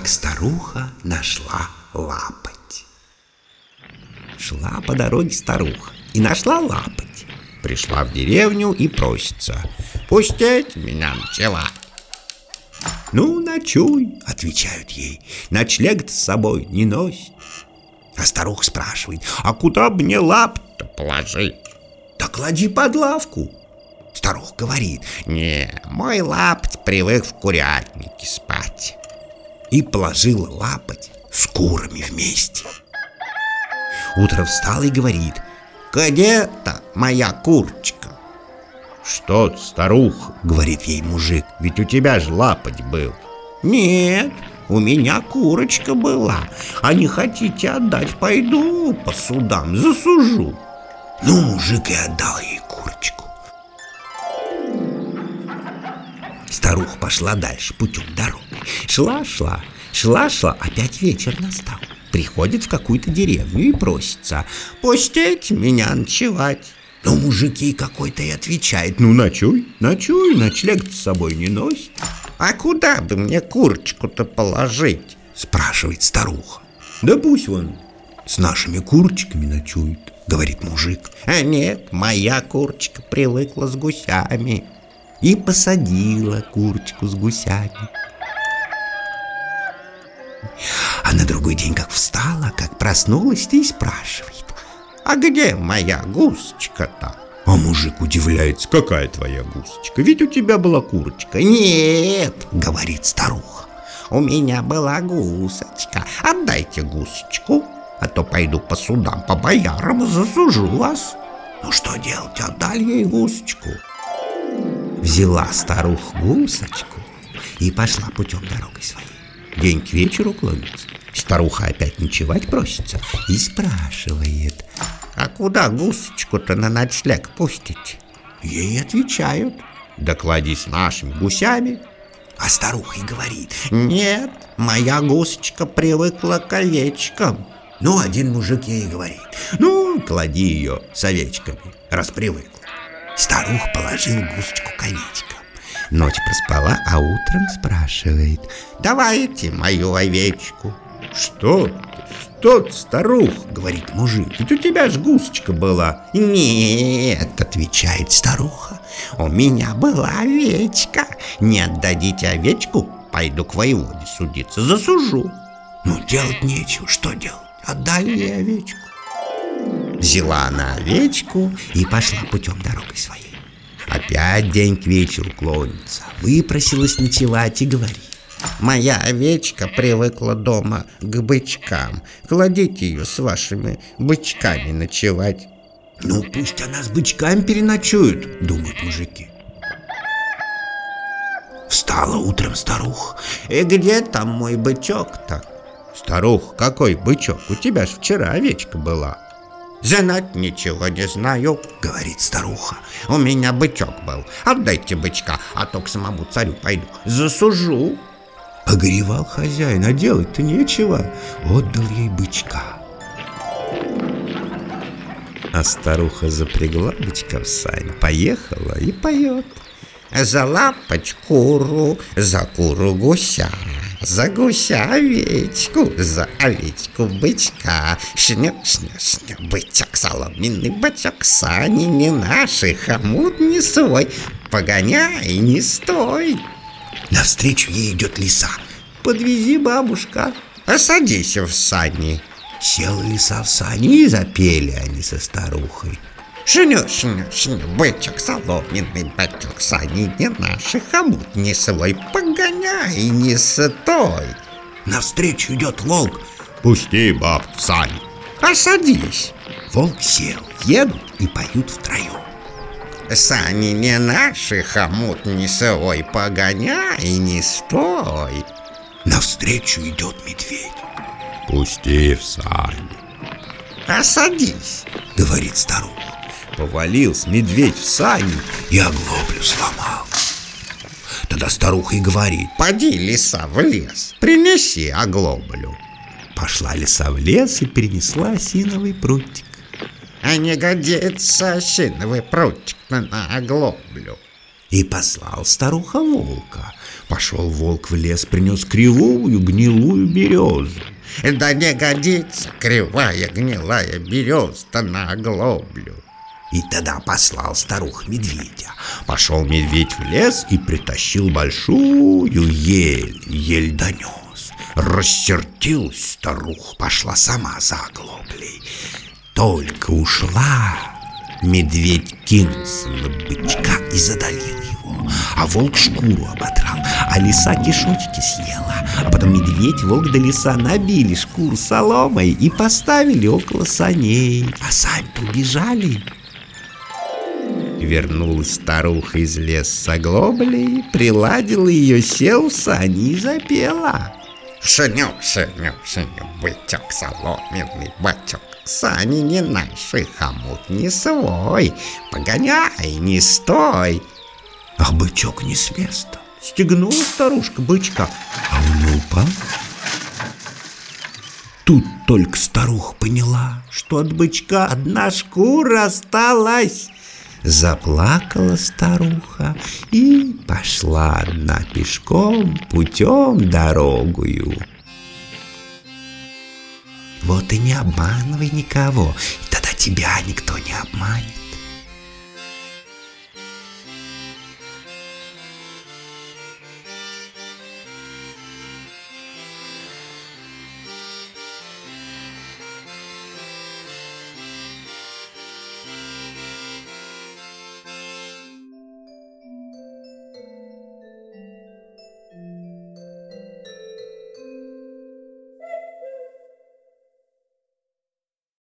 как старуха нашла лапоть. Шла по дороге старуха и нашла лапоть. Пришла в деревню и просится. «Пустить меня ночевать!» «Ну, ночуй», — отвечают ей, — «ночлег с собой не носит». А старуха спрашивает, «А куда мне лап-то положить?» «Да клади под лавку». Старуха говорит, «Не, мой лапоть привык в курятнике спать». И положила лапоть с курами вместе. Утром встала и говорит, «Где-то моя курочка?» «Что старуха?» — говорит ей мужик. «Ведь у тебя же лапоть был». «Нет, у меня курочка была. А не хотите отдать, пойду по судам, засужу». Ну, мужик и отдал ей курочку. Старуха пошла дальше путем дороги. Шла-шла, шла-шла, опять вечер настал. Приходит в какую-то деревню и просится «Пустите меня ночевать». Но мужик ей какой-то и отвечает «Ну, ночуй, ночуй, ночлег с собой не носит». «А куда бы мне курочку-то положить?» спрашивает старуха. «Да пусть он с нашими курочками ночует», говорит мужик. «А нет, моя курочка привыкла с гусями» и посадила курочку с гусями. А на другой день как встала, как проснулась, и спрашивает, а где моя гусечка-то? А мужик удивляется, какая твоя гусечка? Ведь у тебя была курочка. Нет, говорит старуха, у меня была гусочка. Отдайте гусечку, а то пойду по судам, по боярам засужу вас. Ну что делать, отдали ей гусечку. Взяла старуха гусочку и пошла путем дорогой своей. День к вечеру клонится. Старуха опять ночевать просится и спрашивает, а куда гусочку-то на ночлег пустить? Ей отвечают, да клади нашими гусями. А старуха и говорит, нет, моя гусочка привыкла к овечкам. Ну, один мужик ей говорит, ну, клади ее с овечками, раз привыкла. Старуха положила гусочку к овечкам. Ночь проспала, а утром спрашивает, давайте мою овечку. Что ты, что ты, старух, говорит мужик, ведь у тебя ж гусочка была. Нет, отвечает старуха, у меня была овечка. Не отдадите овечку, пойду к воеводе судиться, засужу. Ну, делать нечего, что делать? Отдали ей овечку. Взяла она овечку и пошла путем дорогой своей. Опять день к вечеру клонится, выпросилась ночевать и говорит. Моя овечка привыкла дома к бычкам. Кладите ее с вашими бычками ночевать. Ну, пусть она с бычками переночует, думают мужики. Встала утром старуха. И где там мой бычок-то? Старух, какой бычок? У тебя ж вчера овечка была. «Знать ничего не знаю», — говорит старуха. «У меня бычок был. Отдайте бычка, а то к самому царю пойду. Засужу». Погревал хозяин, а делать-то нечего. Отдал ей бычка. А старуха запрягла бычка в сань, поехала и поет. За лапочку куру, за куру гуся, за гуся овечку, за овечку бычка. Шня, шня, шня, бычок соломенный, бычок сани не наши, хомут не свой, погоняй, не стой. Навстречу ей идет лиса. «Подвези, бабушка, а садись в сани». Села лиса в сани и запели они со старухой. Шню, шню, шню, бычок соломенный, бычок сани не наши, хомут не свой, погоняй, не стой. Навстречу идет волк. Пусти баб в сани. А садись. Волк сел, едут и поют втроем. Сани не наши, хомут не свой, погоняй, не стой. Навстречу идет медведь. Пусти в сани. А садись, говорит старуха. Повалился медведь в сани и оглоблю сломал. Тогда старуха и говорит, поди, лиса, в лес, принеси оглоблю. Пошла лиса в лес и перенесла осиновый прутик. А не годится осиновый прутик на оглоблю. И послал старуха волка. Пошел волк в лес, принес кривую гнилую березу. Да не годится кривая гнилая береза на оглоблю. И тогда послал старух медведя. Пошел медведь в лес и притащил большую ель. Ель донес. Рассердилась старуха, пошла сама за оглоблей. Только ушла, медведь кинулся на бычка и задавил его, а волк шкуру оботрал, а лиса кишочки съела, а потом медведь, волк да лиса набили шкуру соломой и поставили около саней, а сами-то убежали. Вернулась старуха из леса с оглоблей, приладила ее, сел в сани и запела. Шеню, шеню, шеню, бычок соломенный, бачок Сани не наши, хомут не свой, погоняй, не стой. А бычок не с места. Стегнула старушка бычка, а он упал. Тут только старуха поняла, что от бычка одна шкура осталась. Заплакала старуха и пошла одна пешком путем дорогую. Вот и не обманывай никого, и тогда тебя никто не обманет.